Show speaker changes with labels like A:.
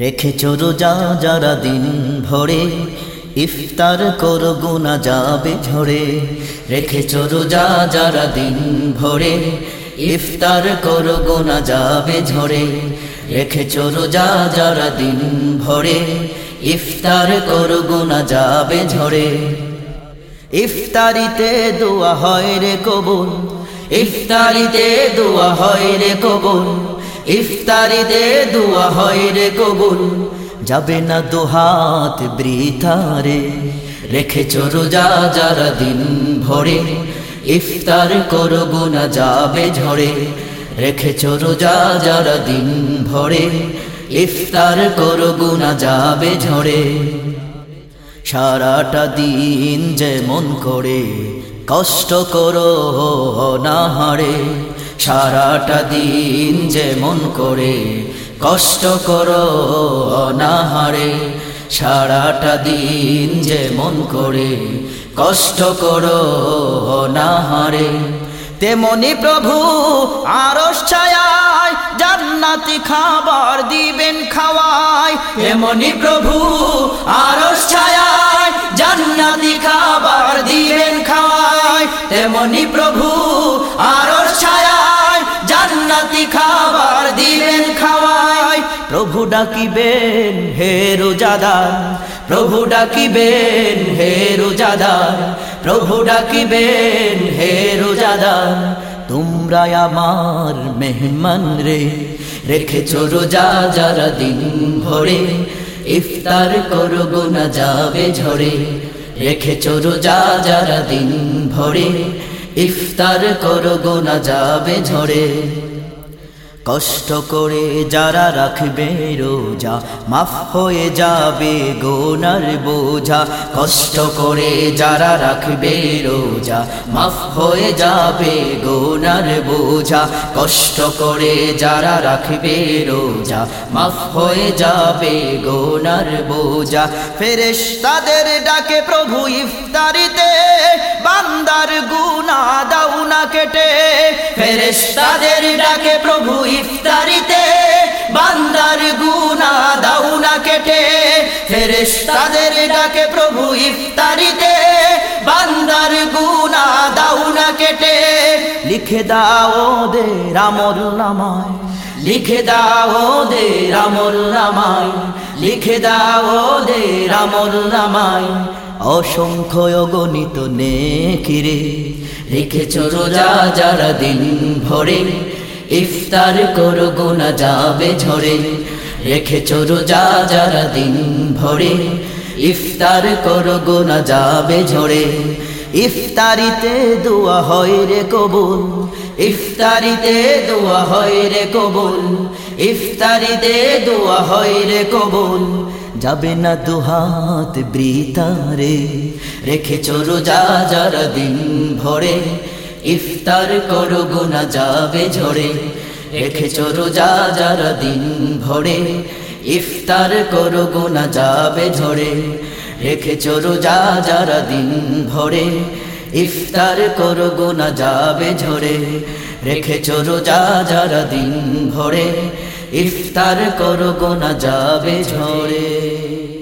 A: রেখেছ রোজা যারা দিন ভরে, ইফতার করো গুনা যাবে ঝরে। রেখেছ রোজা যারা দিন ভরে, ইফতার করো গুনা যাবে ঝরে। রেখেছ রোজা যারা দিন ভরে, ইফতার করো গুনা যাবে ঝরে। ইফতারিতে দোয়া হয় রে কবুল, ইফতারিতে দোয়া হয় রে কবুল। ইফতারিতে দোয়া হয় রে কবুল, যাবে না দোহাত বৃথারে। রেখেছ রোজা যারা দিন ভরে, ইফতার করো না যাবে ঝরে। রেখে রেখেছ রোজা যারা দিন ভরে, ইফতার করো গুনা যাবে ঝরে। সারাটা দিন যেমন করে, কষ্ট করো না হারে। সারাটা দিন যেমন করে কষ্ট করো না হারে সারাটা দিন যেমন করে কষ্ট করো না হারে তেমনি প্রভু আরস ছায়ায় জান্নাতি খাবার দিবেন খাওয়ায়। তেমনি প্রভু আরস ছায়ায় জান্নাতি খাবার দিবেন খাওয়ায়। তেমনি প্রভু খাবার দিবেন খাওয়ায় প্রভু ডাকিবেন, হে রোজাদার। প্রভু ডাকিবেন, হে রোজাদার। প্রভু ডাকিবেন, হে রোজাদার। তোমরা আমার মেহমান রে, রেখেছ রোজা যারা দিন ভরে। ইফতার করো গোনা যাবে ঝরে, রেখেছ রোজা যারা দিন ভরে। ইফতার করো গোনা যাবে ঝরে। কষ্ট করে যারা রাখবে রোজা, মাফ হয়ে যাবে গোনার বোঝা। কষ্ট করে যারা রাখবে রোজা, মাফ হয়ে যাবে গোনার বোঝা। কষ্ট করে যারা রাখবে রোজা, মাফ হয়ে যাবে গোনার বোঝা। ফেরেশ তাদের ডাকে প্রভু ইফতারিতে, বান্দার গুনা দাউনা কেটে। ফেরেশ তাদের ডাকে প্রভু ইফতারিতে বান্দার গুনা দাউনা কেটে। ফেরেশ তাদের ডাকে প্রভু, ইফতারিতে বান্দার গুনা দাউনা কেটে। লিখে দাও দে রামল নামায়। লিখে দাও দে রামল নামায়। লিখে দাও দে রামল নামায়। অসংখ্য অগণিত নেকিরে, রেখেছ রোজা যারা দিন ভরে। ইফতার করো, গোনা যাবে ঝরে। রেখেছ রোজা যারা দিন ভরে। ইফতার করো, গোনা যাবে ঝরে। ইফতারিতে দোয়া হয় রে কবুল। ইফতারিতে দোয়া হয় রে কবুল। ইফতারিতে দোয়া হয় রে কবুল। যাবে না দুহাত বৃতারে রেখেছ রোজা যারা দিন ভরে। ইফতার করো গুনা যাবে ঝরে। রেখেছ রোজা যারা দিন ভরে। ইফতার করো গুনা যাবে ঝরে। রেখেছ রোজা যারা দিন ভরে। ইফতার করো গুনা যাবে ঝরে। রেখেছ রোজা যারা দিন ভরে। ইফতার করো গোনা যাবে ঝরে।